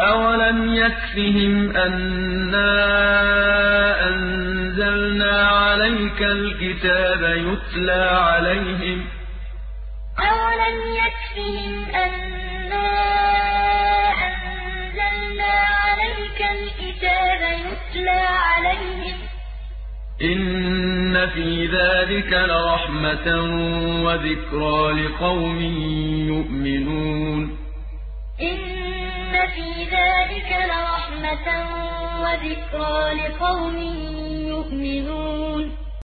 أَوَلَمْ يَكْفِهِمْ أَنَّا أَنزَلْنَا عَلَيْكَ الْكِتَابَ يُتْلَىٰ عَلَيْهِمْ ۚ أَوَلَمْ يَكْفِهِمْ أَنَّا أَنزَلْنَا عَلَيْكَ الْكِتَابَ يُتْلَىٰ عَلَيْهِمْ ۚ إِنَّ فِي ذَٰلِكَ لَرَحْمَةً وَذِكْرَىٰ لِقَوْمٍ يُؤْمِنُونَ إِنَّ فِي ذَٰلِكَ لَرَحْمَةً وَذِكْرَىٰ لِقَوْمٍ